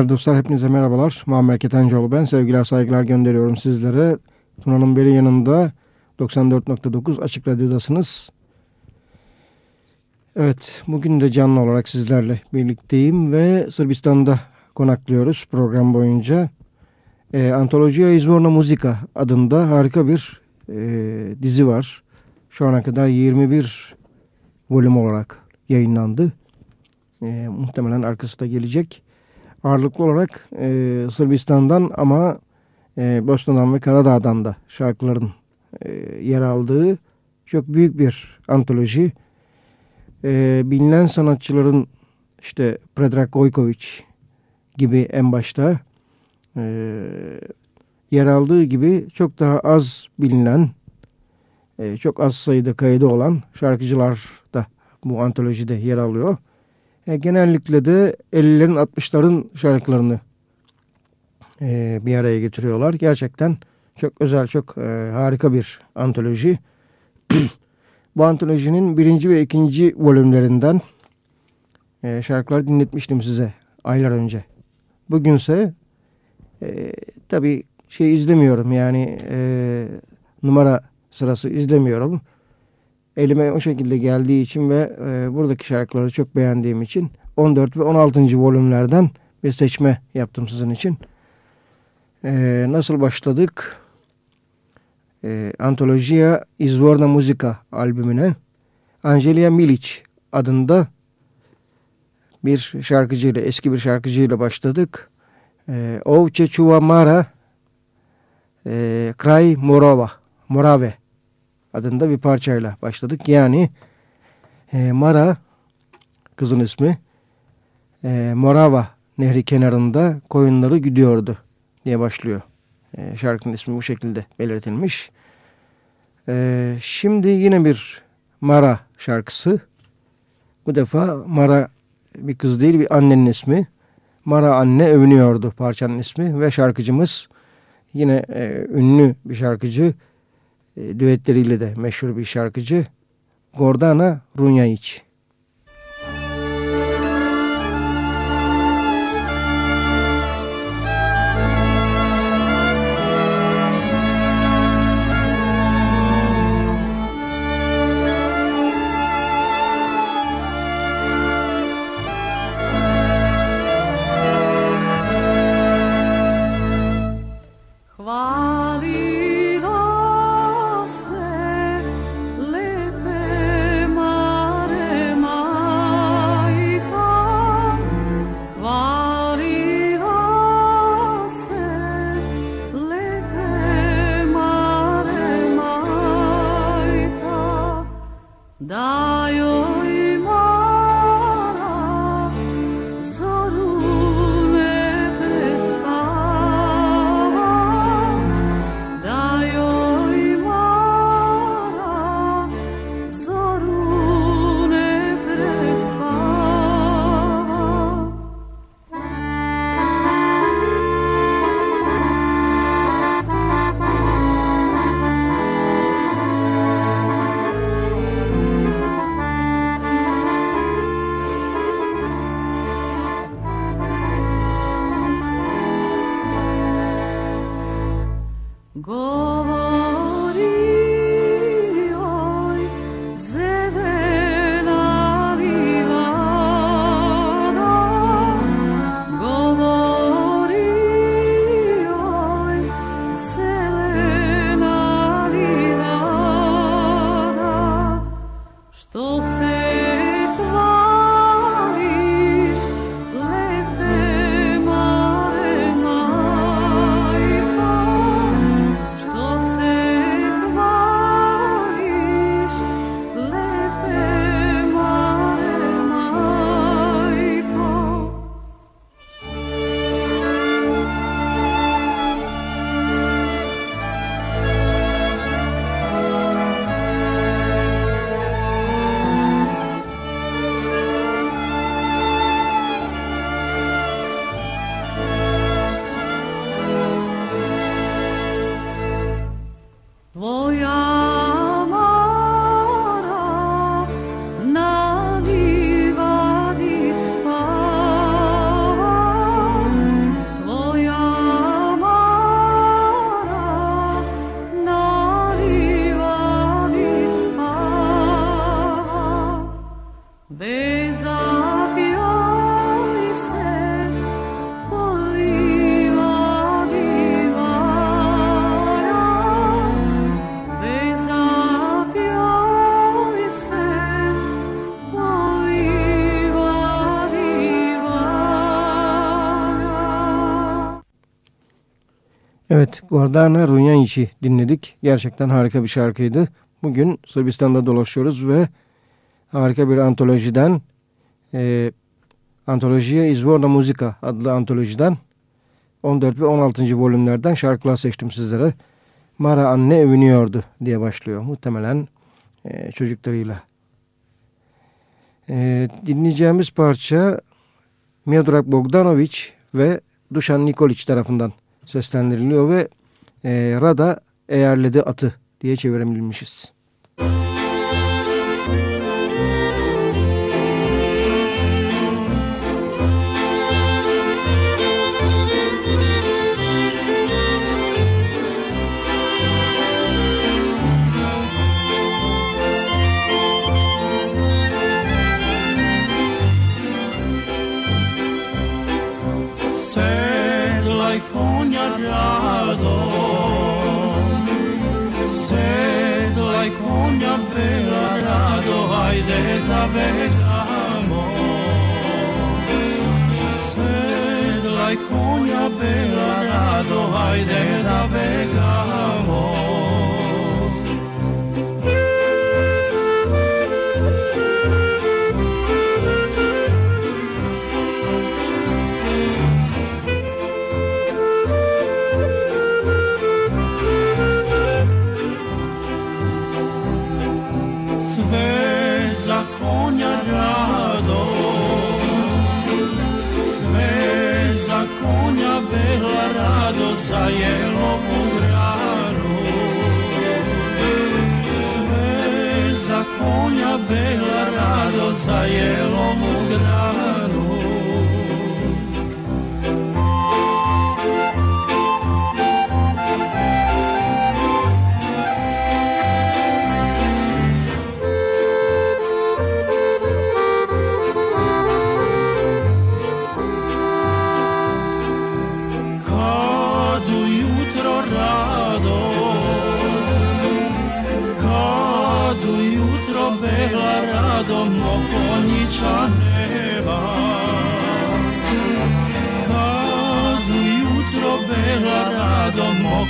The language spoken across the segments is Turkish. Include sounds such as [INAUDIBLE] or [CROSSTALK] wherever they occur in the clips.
Değerli dostlar hepinize merhabalar. Muammer Ketencoğlu ben. Sevgiler saygılar gönderiyorum sizlere. Tuna'nın beri yanında 94.9 Açık Radyo'dasınız. Evet bugün de canlı olarak sizlerle birlikteyim ve Sırbistan'da konaklıyoruz program boyunca. E, Antolojiya Izvorna Muzika adında harika bir e, dizi var. Şu ana kadar 21 bölüm olarak yayınlandı. E, muhtemelen arkası da gelecek ağırlıklı olarak e, Sırbistan'dan ama e, Bosna'dan ve Karadağ'dan da şarkıların e, yer aldığı çok büyük bir antoloji. E, bilinen sanatçıların işte Predrag Gojkovic, gibi en başta e, yer aldığı gibi çok daha az bilinen, e, çok az sayıda kaydı olan şarkıcılar da bu antolojide yer alıyor. E, genellikle de 50'lerin 60'ların şarkılarını e, bir araya getiriyorlar. Gerçekten çok özel, çok e, harika bir antoloji. [CLEARS THROAT] bu antolojinin birinci ve ikinci volümlerinden e, şarkılar dinletmiştim size aylar önce. Bugünse e, tabii şey izlemiyorum yani e, numara sırası izlemiyorum. Elime o şekilde geldiği için ve e, buradaki şarkıları çok beğendiğim için 14 ve 16. volümlerden bir seçme yaptım sizin için. E, nasıl başladık? E, Antolojiya Izvorna Muzika albümüne Angelia Milic adında bir şarkıcıyla, eski bir şarkıcıyla başladık. E, Ovce Çuvamara e, Kray Morava, Morave adında bir parçayla başladık. Yani e, Mara kızın ismi e, Morava nehri kenarında koyunları güdüyordu diye başlıyor. E, şarkının ismi bu şekilde belirtilmiş. E, şimdi yine bir Mara şarkısı. Bu defa Mara bir kız değil bir annenin ismi. Mara anne övünüyordu parçanın ismi ve şarkıcımız yine e, ünlü bir şarkıcı düetleriyle de meşhur bir şarkıcı Gordana Runyayic. Evet, Gordana Runyanic'i dinledik. Gerçekten harika bir şarkıydı. Bugün Sırbistan'da dolaşıyoruz ve harika bir antolojiden e, Antolojiye Izvorna Muzika adlı antolojiden 14 ve 16. bölümlerden şarkılar seçtim sizlere. Mara anne övünüyordu diye başlıyor. Muhtemelen e, çocuklarıyla. E, dinleyeceğimiz parça Miodrag Bogdanovic ve Dušan Nikolic tarafından seslendiriliyor ve e, Rada eğerledi atı diye çevirebilmişiz.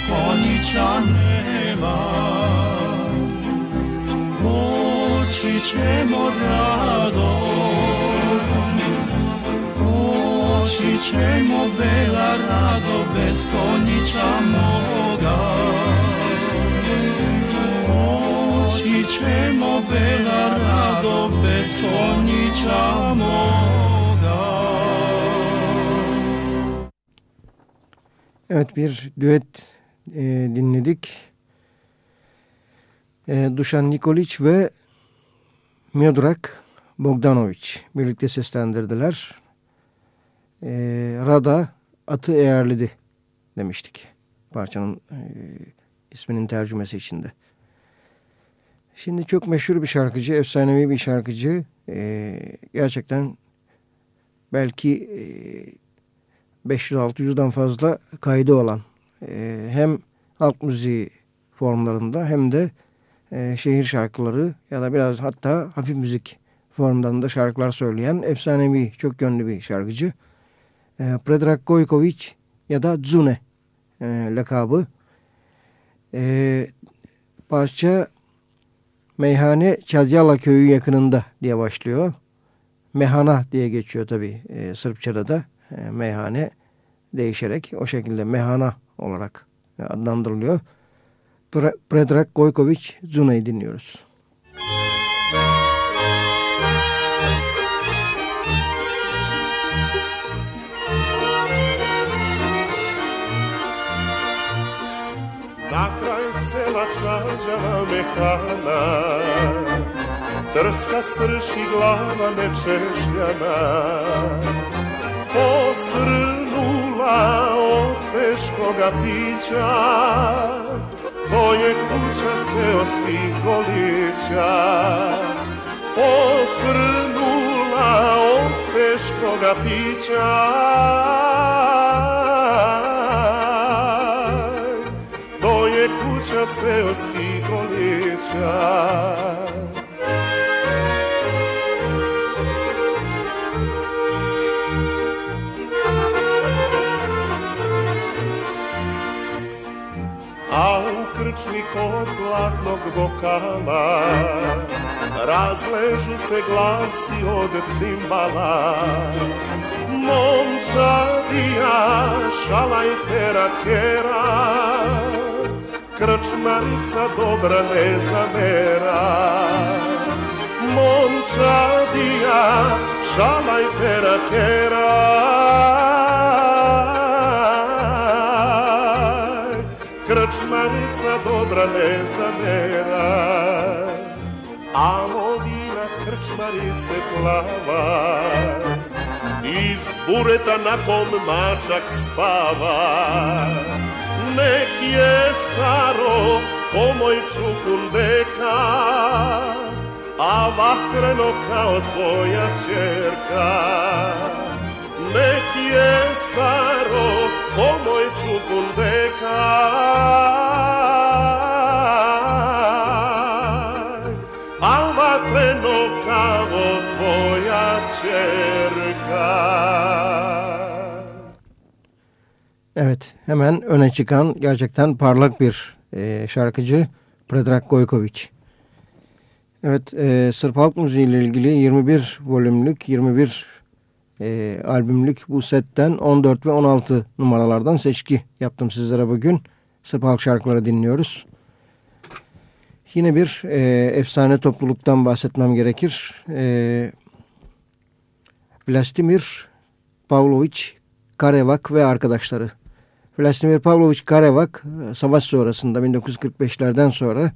Konjića nema Poći ćemo rado Poći ćemo bela rado Bez konjića moga Poći ćemo bela rado Bez konjića moga Evet bir düet e, dinledik. E, Duşan Nikolic ve Miodrag Bogdanovic birlikte seslendirdiler. E, Rada atı eğerledi demiştik parçanın e, isminin tercümesi içinde. Şimdi çok meşhur bir şarkıcı, efsanevi bir şarkıcı. E, gerçekten belki e, 500-600'dan fazla kaydı olan e, hem halk müziği formlarında hem de e, şehir şarkıları ya da biraz hatta hafif müzik formlarında şarkılar söyleyen efsanevi, çok yönlü bir şarkıcı. E, Predrag Gojkovic ya da Zune e, lakabı. E, parça Meyhane Çadyala köyü yakınında diye başlıyor. Mehana diye geçiyor tabi e, Sırpçada da e, meyhane değişerek o şekilde mehana olarak adlandırılıyor. Predrag Gojkovic Zuna'yı dinliyoruz. Na sela čađa mehana Trska strši glava nečešljana Posrnula od teškoga pića To je kuća seoskih golića Posrnula od teškoga pića To je kuća seoskih golića tančnik od zlatnog bokala Razležu se glasi od cimbala. Momčadija šala i tera tera Krčmarica dobra ne zamera. Momčadija šala i tera tera krčmarica dobra ne zamera. A lovina krčmarice plava. Iz bureta na kom mačak spava. Nek je staro ko moj čukun deka a vatreno kao tvoja čerka. Nek je čerka Evet hemen öne çıkan gerçekten parlak bir e, şarkıcı Predrag Gojkovic. Evet e, Sırp halk müziği ile ilgili 21 volümlük 21 e, albümlük bu setten 14 ve 16 numaralardan seçki yaptım sizlere bugün. Sırp halk şarkıları dinliyoruz. Yine bir e, efsane topluluktan bahsetmem gerekir. E, Vlastimir Pavlovich Karevak ve arkadaşları. Vlastimir Pavlovich Karevak savaş sonrasında 1945'lerden sonra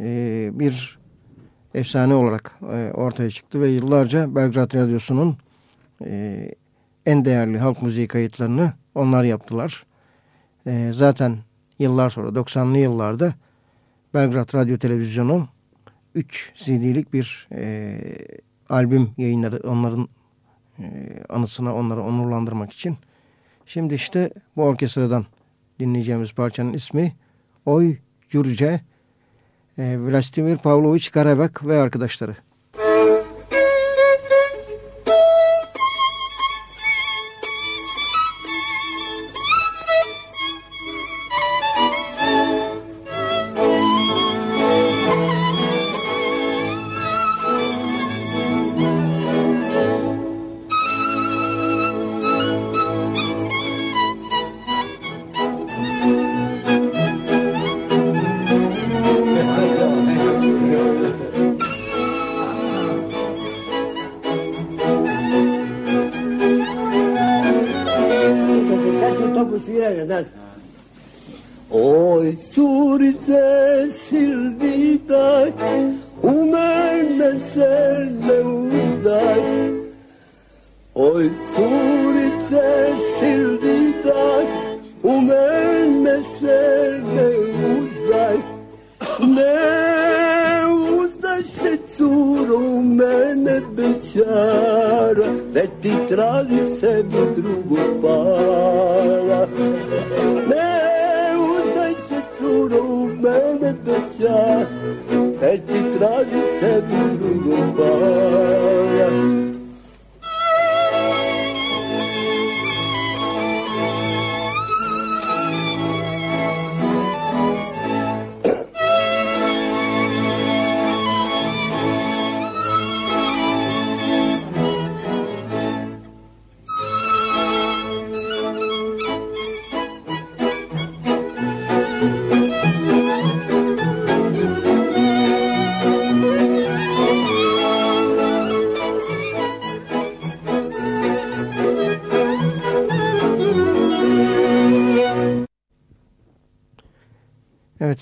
e, bir efsane olarak e, ortaya çıktı ve yıllarca Belgrad Radyosu'nun e, en değerli halk müziği kayıtlarını onlar yaptılar. E, zaten yıllar sonra 90'lı yıllarda Belgrad Radyo Televizyonu 3 CD'lik bir e, albüm yayınları onların e, anısına onları onurlandırmak için. Şimdi işte bu orkestradan dinleyeceğimiz parçanın ismi Oy Gürce e, Vladimir Pavlovich Karevak ve arkadaşları.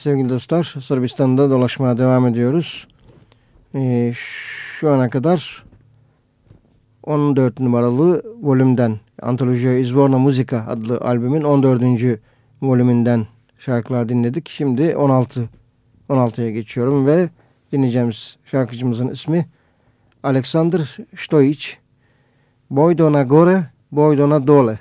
Sevgili dostlar Sırbistan'da dolaşmaya devam ediyoruz. Ee, şu ana kadar 14 numaralı volümden Antolojiya Izvorna Muzika adlı albümün 14. volümünden şarkılar dinledik. Şimdi 16 16'ya geçiyorum ve dinleyeceğimiz şarkıcımızın ismi Alexander Stoic. Boydo na gore, boydo na dole.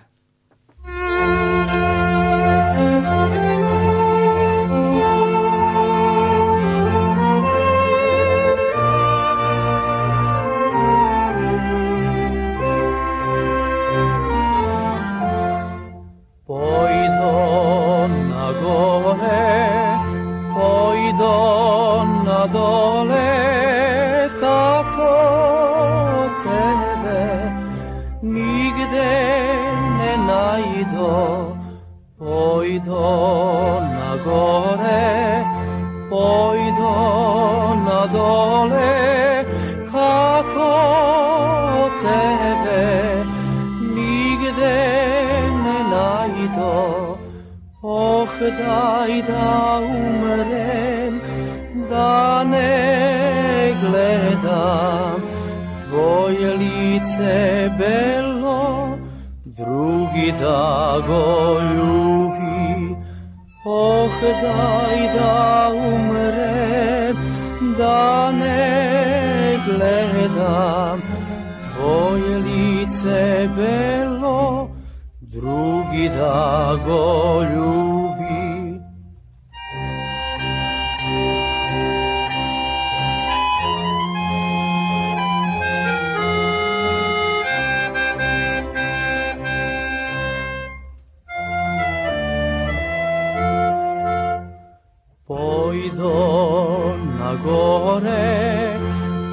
gore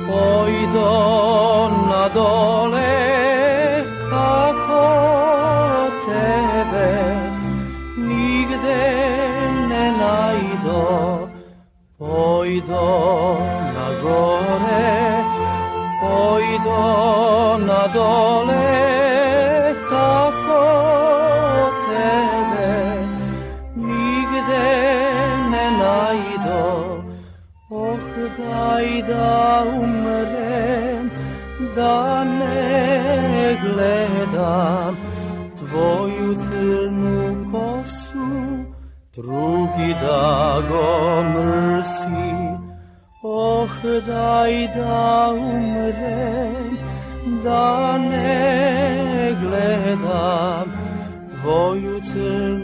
poi do gledam tvoju crnu kosu, drugi da go mrsi. Oh, daj da umrem, da ne gledam tvoju crnu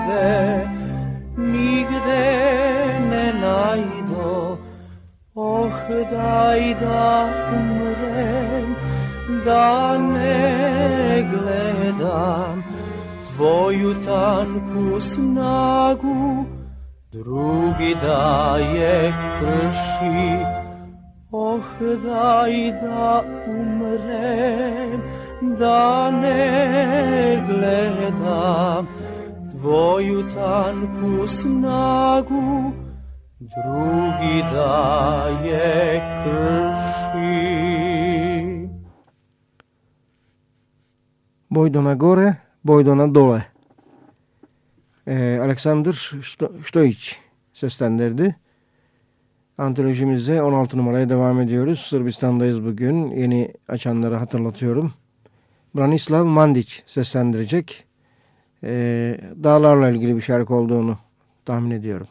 tebe nigde ne najdo. Oh, daj da umrem, da ne gledam tvoju tanku snagu, drugi da je krši. Oh, daj da umrem, da ne gledam tvoju tanku snagu, drugi da je krši. Boydona Gore, Boydona Dole. Ee, Alexander Stoic seslendirdi. Antolojimizde 16 numaraya devam ediyoruz. Sırbistan'dayız bugün. Yeni açanları hatırlatıyorum. Branislav Mandic seslendirecek. Ee, dağlarla ilgili bir şarkı olduğunu tahmin ediyorum.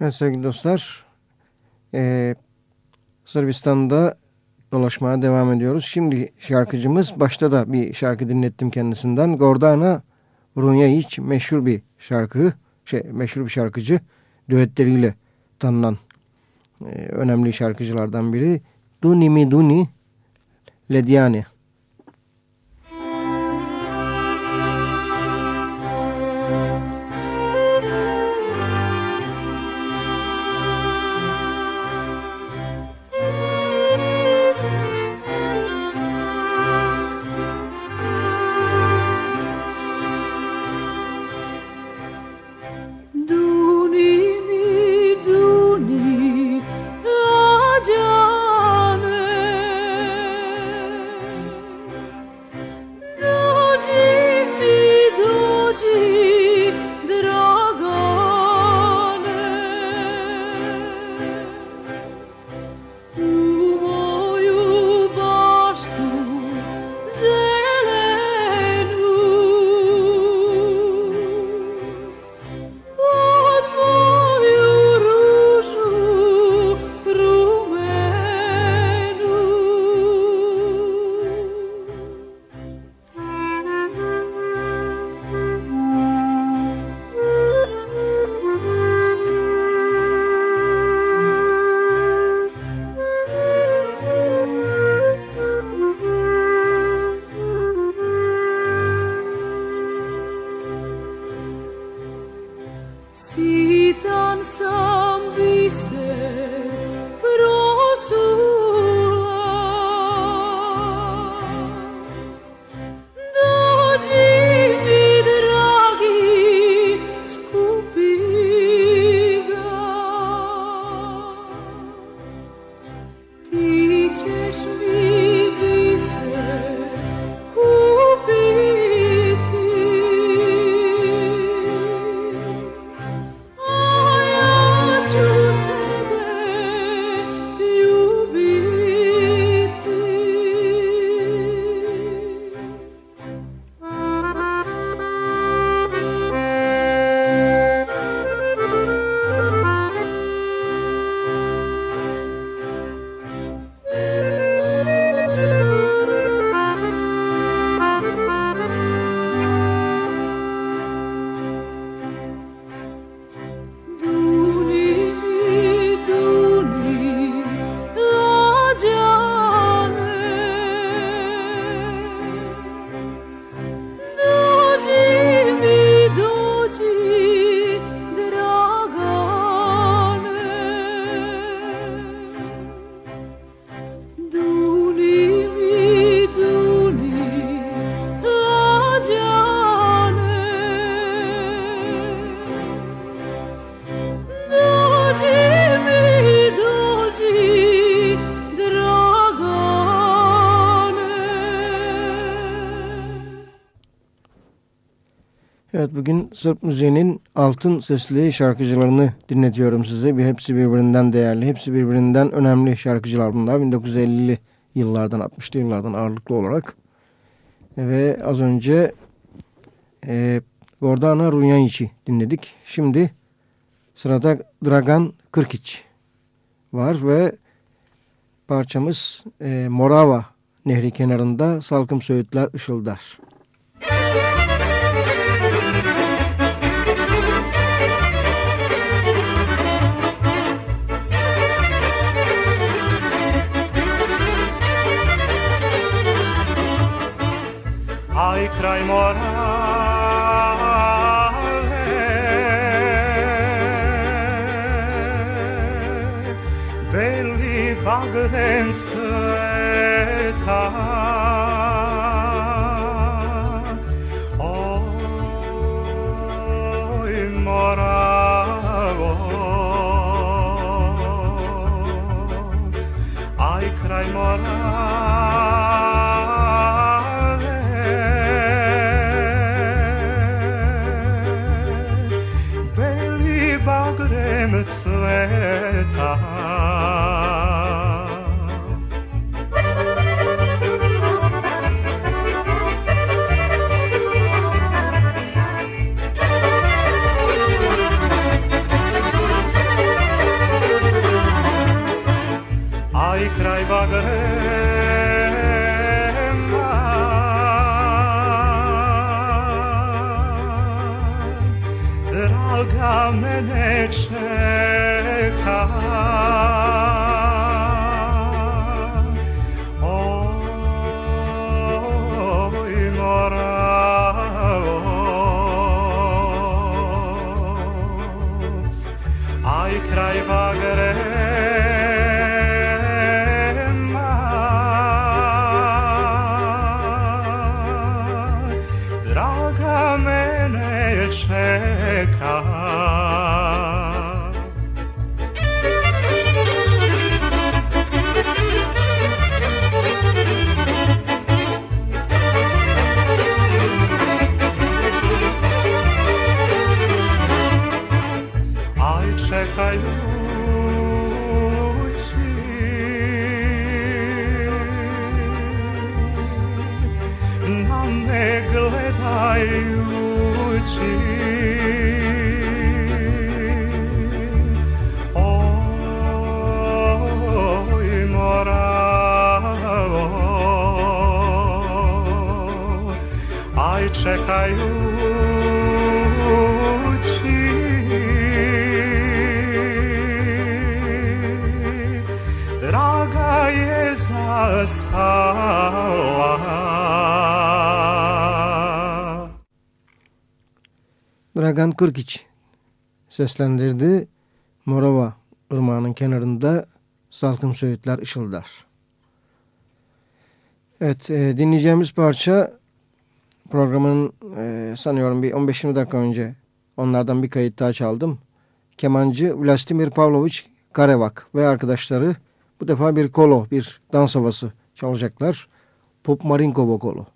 Evet sevgili dostlar, ee, Sırbistan'da dolaşmaya devam ediyoruz. Şimdi şarkıcımız, başta da bir şarkı dinlettim kendisinden. Gordana Runyayic meşhur bir şarkı, şey meşhur bir şarkıcı. Düetleriyle tanınan e, önemli şarkıcılardan biri. Duni mi Duni Lediani. Bugün Sırp müziğinin altın sesli şarkıcılarını dinletiyorum size. Bir hepsi birbirinden değerli, hepsi birbirinden önemli şarkıcılar bunlar. 1950'li yıllardan, 60'lı yıllardan ağırlıklı olarak. Ve az önce e, Gordana Runyanic'i dinledik. Şimdi sırada Dragan Kırkiç var ve parçamız e, Morava Nehri kenarında salkım söğütler ışıldar. Kraj mora Kırkiç seslendirdi. Morava ırmağının kenarında salkım söğütler ışıldar. Evet e, dinleyeceğimiz parça programın e, sanıyorum bir 15-20 dakika önce onlardan bir kayıt daha çaldım. Kemancı Vladimir Pavlovich Karevak ve arkadaşları bu defa bir kolo, bir dans havası çalacaklar. Pop Marinko Kolo.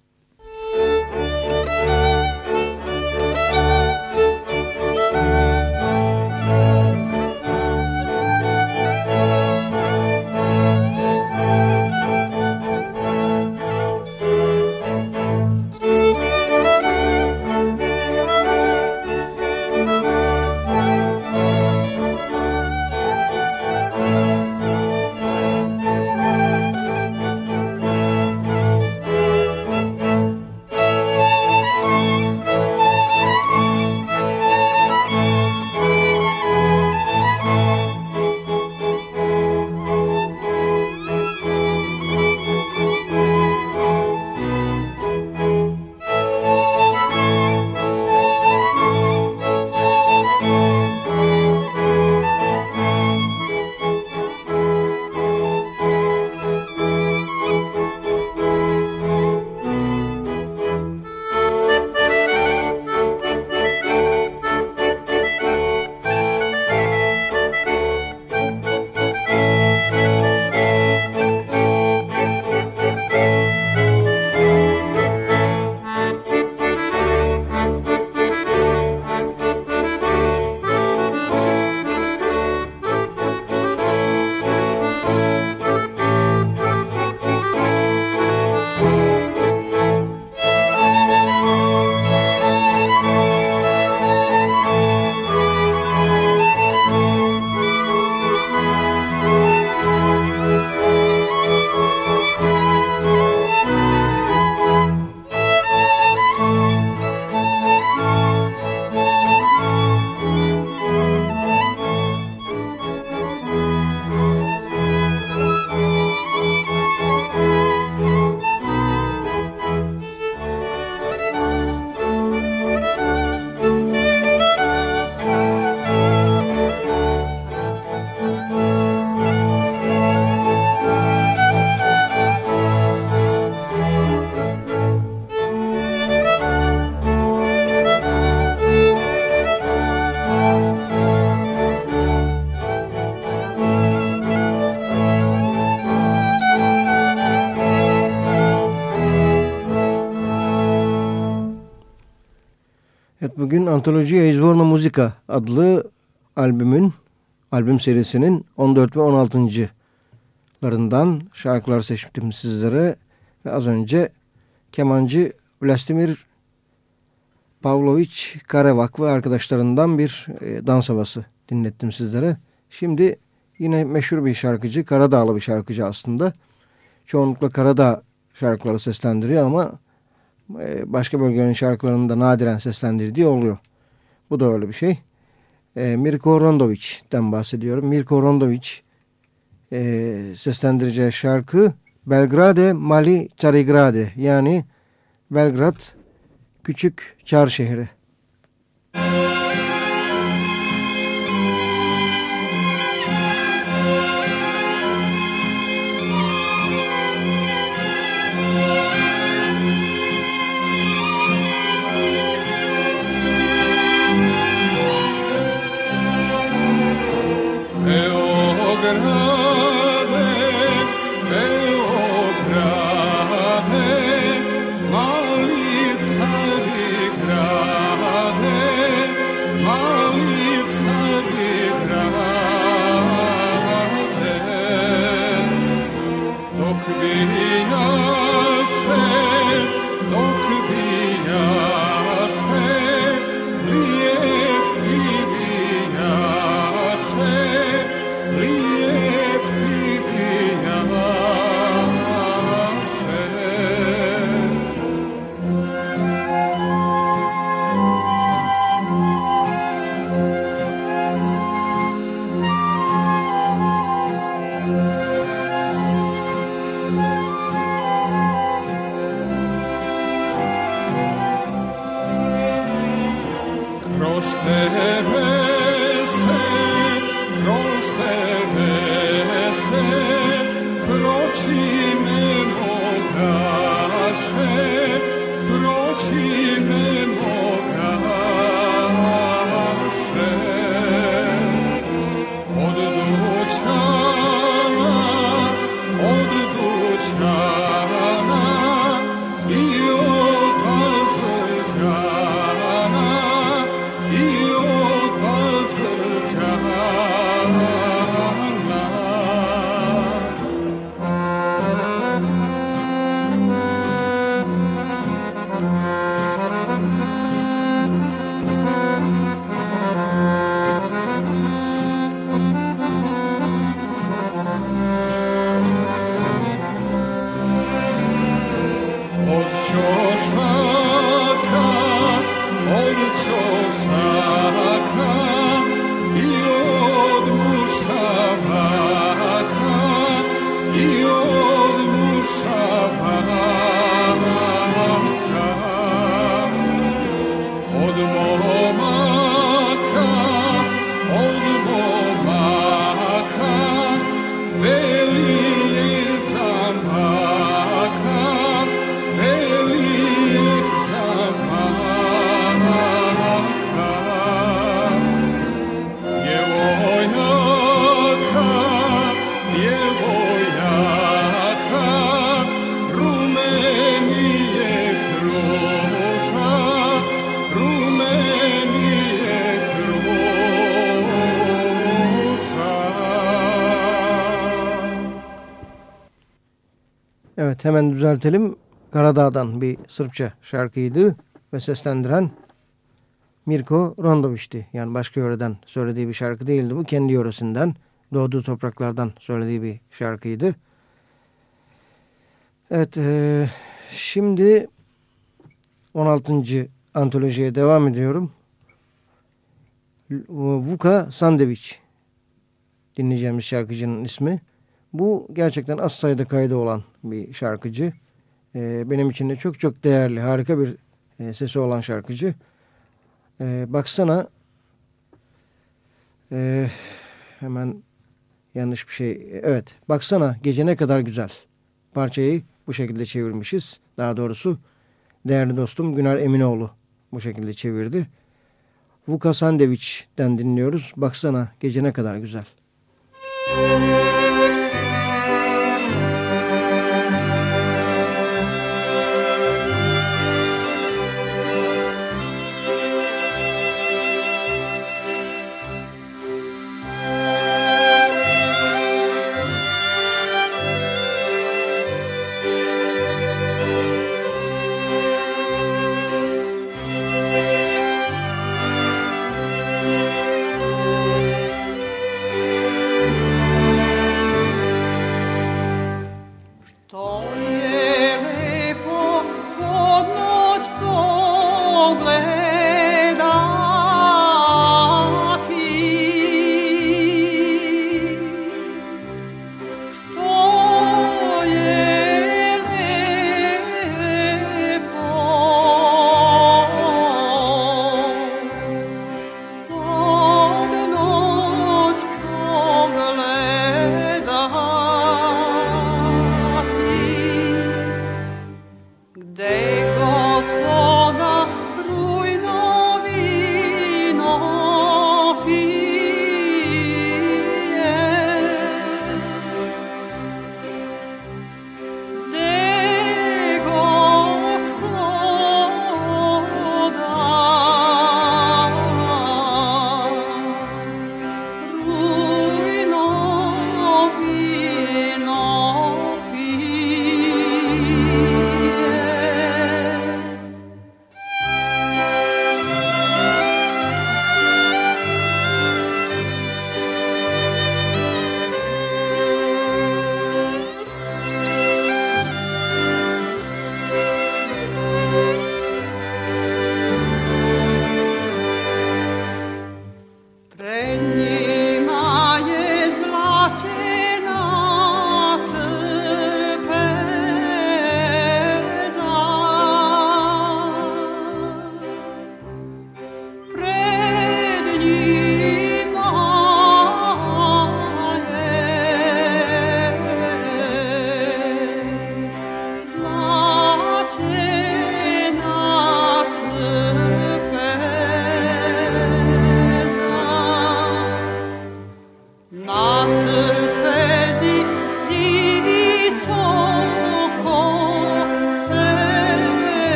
Bugün Antolojiya Izvorna Muzika adlı albümün, albüm serisinin 14 ve 16.larından şarkılar seçtim sizlere. Ve az önce kemancı Vladimir Pavlovich Karevak ve arkadaşlarından bir e, dans havası dinlettim sizlere. Şimdi yine meşhur bir şarkıcı, Karadağlı bir şarkıcı aslında. Çoğunlukla Karadağ şarkıları seslendiriyor ama e, başka bölgelerin şarkılarını da nadiren seslendirdiği oluyor. Bu da öyle bir şey. E, Mirko Rondoviç'ten bahsediyorum. Mirko Rondoviç e, seslendireceği şarkı Belgrade Mali Carigrade yani Belgrad Küçük Çar Şehri. Evet hemen düzeltelim. Karadağ'dan bir Sırpça şarkıydı ve seslendiren Mirko Rondoviç'ti. Yani başka yöreden söylediği bir şarkı değildi bu. Kendi yöresinden, doğduğu topraklardan söylediği bir şarkıydı. Evet, e, şimdi 16. antolojiye devam ediyorum. Vuka Sandeviç dinleyeceğimiz şarkıcının ismi. Bu gerçekten az sayıda kaydı olan bir şarkıcı. E, benim için de çok çok değerli, harika bir e, sesi olan şarkıcı. E, baksana e, hemen yanlış bir şey. Evet, baksana gece ne kadar güzel. Parçayı bu şekilde çevirmişiz. Daha doğrusu değerli dostum Güner Eminoğlu bu şekilde çevirdi. Vuka Sandeviç'ten dinliyoruz. Baksana gece ne kadar güzel. Müzik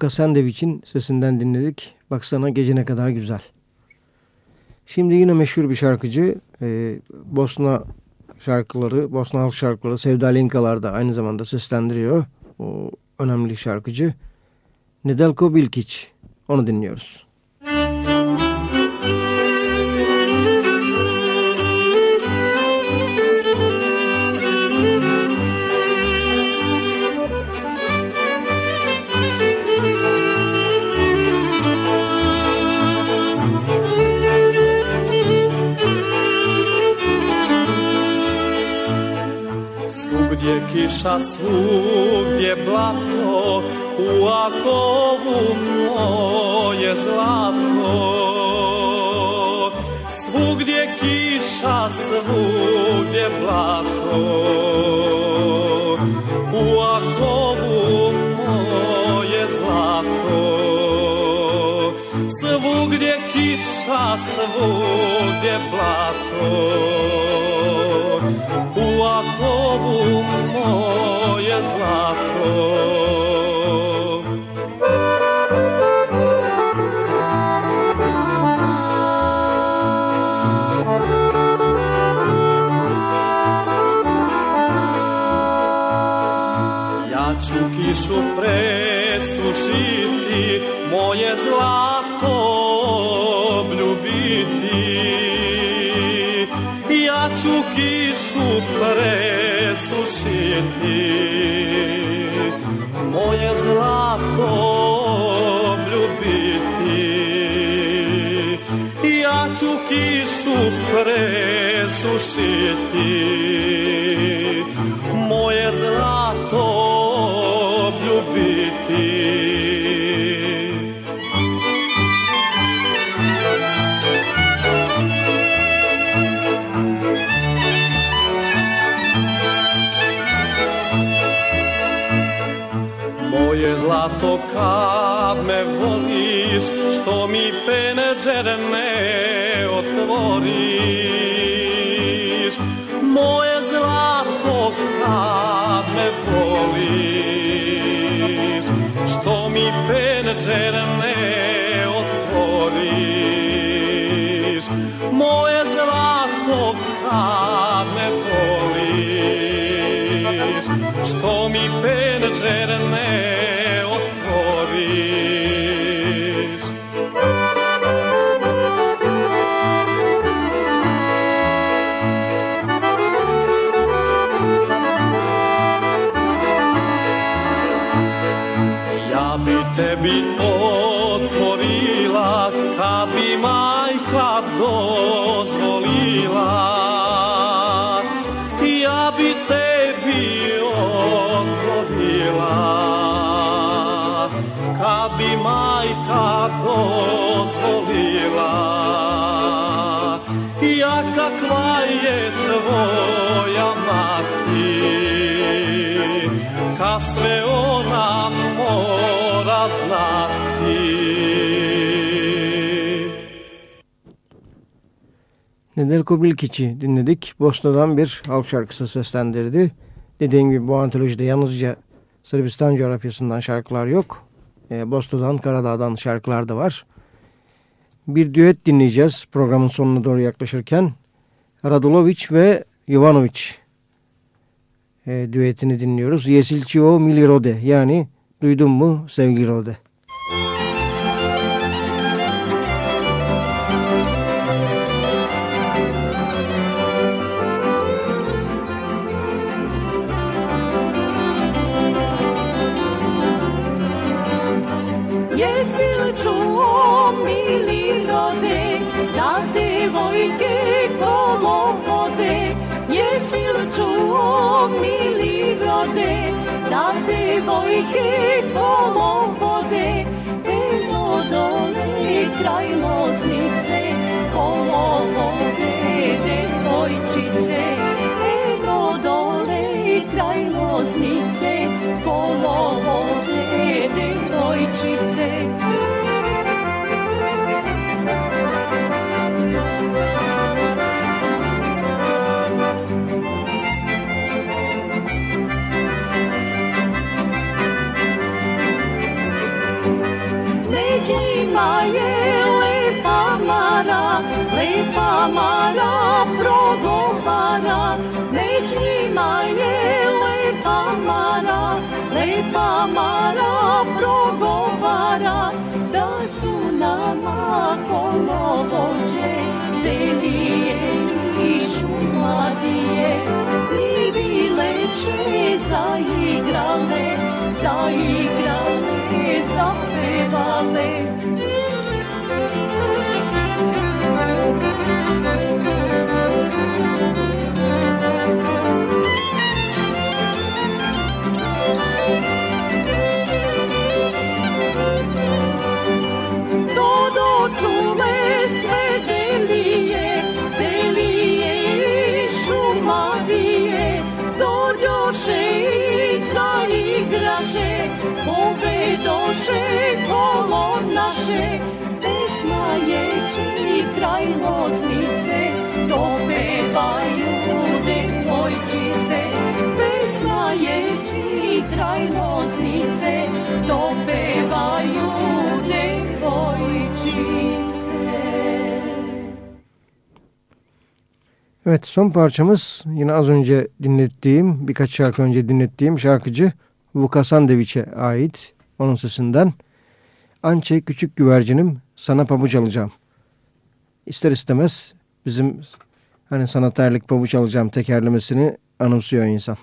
Luka Sandvich'in sesinden dinledik. Baksana gece ne kadar güzel. Şimdi yine meşhur bir şarkıcı. E, Bosna şarkıları, Bosna halk şarkıları Sevda Linkalar'da aynı zamanda seslendiriyor. O önemli şarkıcı. Nedelko Bilkic. Onu dinliyoruz. Kiša svugdje blato, u akovu moje zlato. Svugdje kiša, svugdje blato, u akovu moje zlato. Svugdje kiša, svugdje blato, Jakovu moje zlato. Ja ću kišu presušiti, moje zlato obljubiti. Ja ću kišu presušiti moje zlato ljubiti ja ću kišu presušiti moje zlato ljubiti το καπ με βολείς στο μη πένετζερ με οτρόρεις Μόες λαπ το καπ με βολείς στο μη πένετζερ με οτρόρεις Μόες λαπ το καπ με βολείς στο μη πένετζερ με tvoja mati ka sve ona mora znati. Nedelko Bilkiç'i dinledik. Bosna'dan bir halk şarkısı seslendirdi. Dediğim gibi bu antolojide yalnızca Sırbistan coğrafyasından şarkılar yok. E, Bosna'dan, Karadağ'dan şarkılar da var. Bir düet dinleyeceğiz programın sonuna doğru yaklaşırken. Radulovic ve Jovanovic e, düetini dinliyoruz. Yesilçio Mili Rode yani duydun mu sevgili Rode? 击破梦 Samara Progopana, make me my Lepamara, Lepamara Progopana, the Sunama Komovoje, the Ishumadie, Bibi Leche, Zaigrale, Zaigrale, Zapevale, dopevaju. Evet son parçamız yine az önce dinlettiğim birkaç şarkı önce dinlettiğim şarkıcı Vuka Sandeviç'e ait onun sesinden Ançe küçük güvercinim sana pabuç alacağım. İster istemez bizim hani sana terlik pabuç alacağım tekerlemesini anımsıyor insan.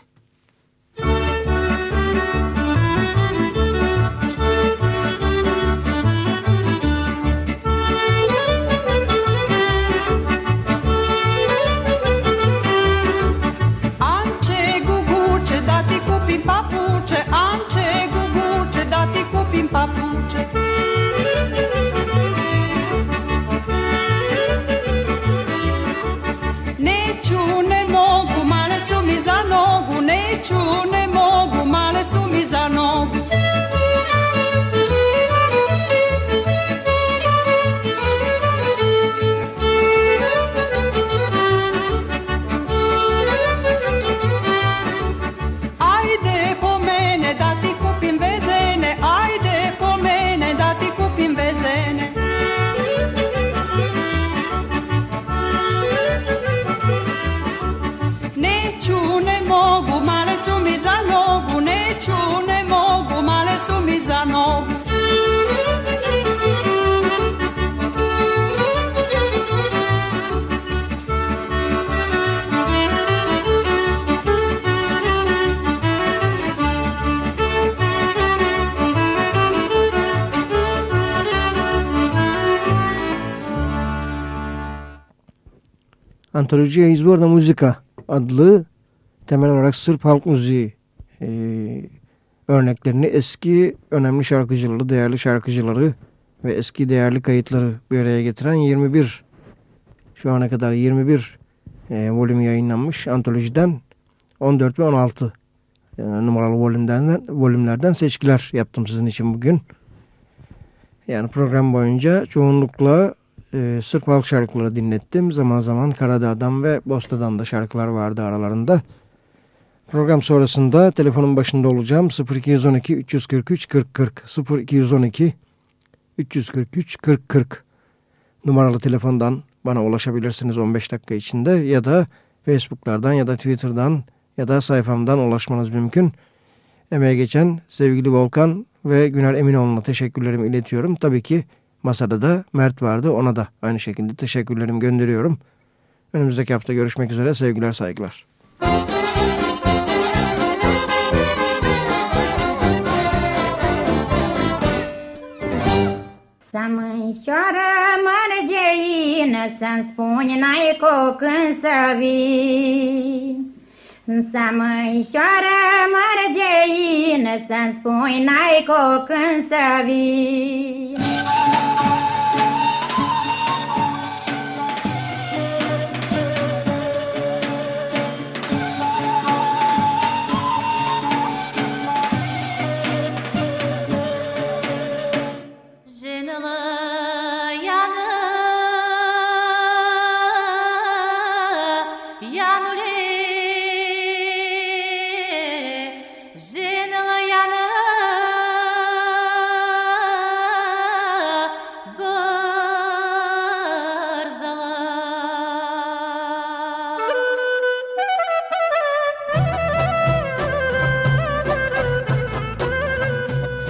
Antolojiye İzborna Muzika adlı temel olarak Sırp halk müziği e, örneklerini eski önemli şarkıcıları, değerli şarkıcıları ve eski değerli kayıtları bir araya getiren 21 şu ana kadar 21 e, volüm yayınlanmış antolojiden 14 ve 16 e, numaralı volümlerden, volümlerden seçkiler yaptım sizin için bugün. Yani program boyunca çoğunlukla e, Sırp halk şarkıları dinlettim. Zaman zaman Karadağ'dan ve Bosta'dan da şarkılar vardı aralarında. Program sonrasında telefonun başında olacağım. 0212 343 40 40 0212 343 40 40 numaralı telefondan bana ulaşabilirsiniz 15 dakika içinde ya da Facebook'lardan ya da Twitter'dan ya da sayfamdan ulaşmanız mümkün. Emeğe geçen sevgili Volkan ve Güner Eminoğlu'na teşekkürlerimi iletiyorum. Tabii ki masada da Mert vardı. Ona da aynı şekilde teşekkürlerimi gönderiyorum. Önümüzdeki hafta görüşmek üzere. Sevgiler, saygılar. Să mărgeină, Să-mi spuni n-ai cu când să vii. Să mânșoară mărgeină, Să-mi spuni n-ai cu când să vii.